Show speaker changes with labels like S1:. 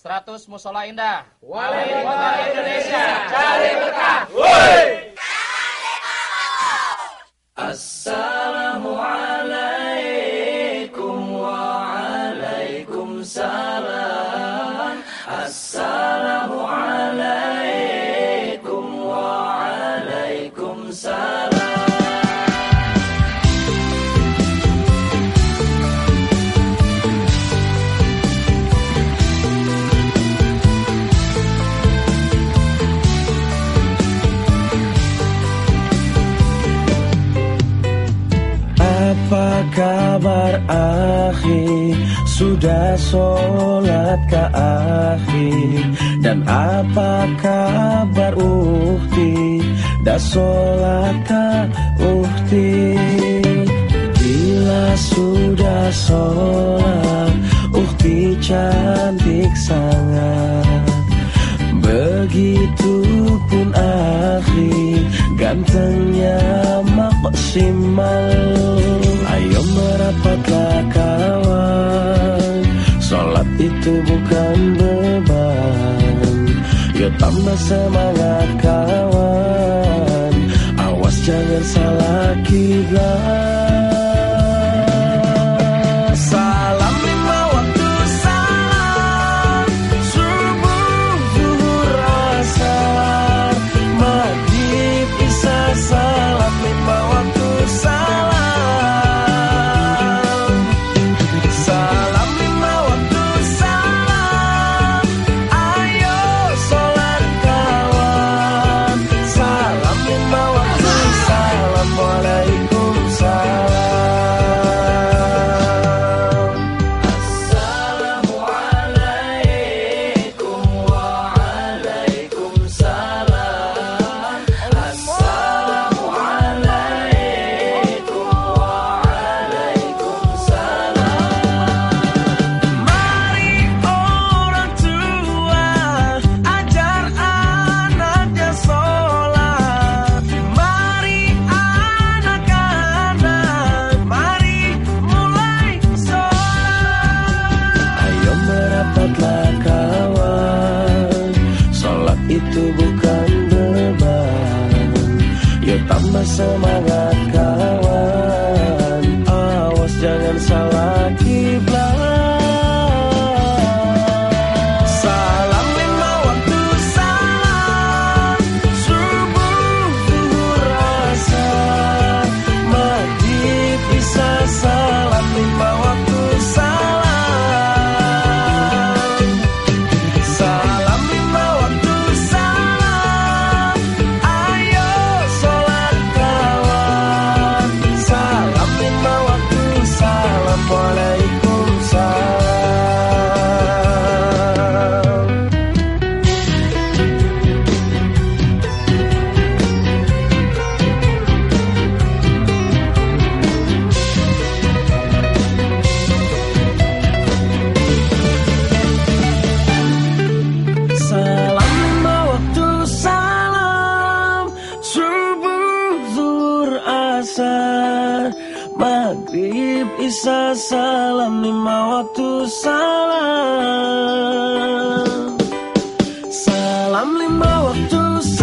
S1: 100 Musola Indah.
S2: Wali Kota Indonesia, cari berkah.
S3: Assalamualaikum
S4: Apa kabar akhi? Sudah sholat ke akhi? Dan apa kabar ukti? Dah sholat ke ukti? Bila sudah sholat Ukti cantik sangat. Begitupun akhi Gantengnya maksimal Ayo merapatlah kawan. Sholat itu bukan beban. Yo tambah semangat kawan. Awas jangan salah kiblat Yo tambah semangat. kawan Rib isa salam lima waktu salam. Salam lima waktu salam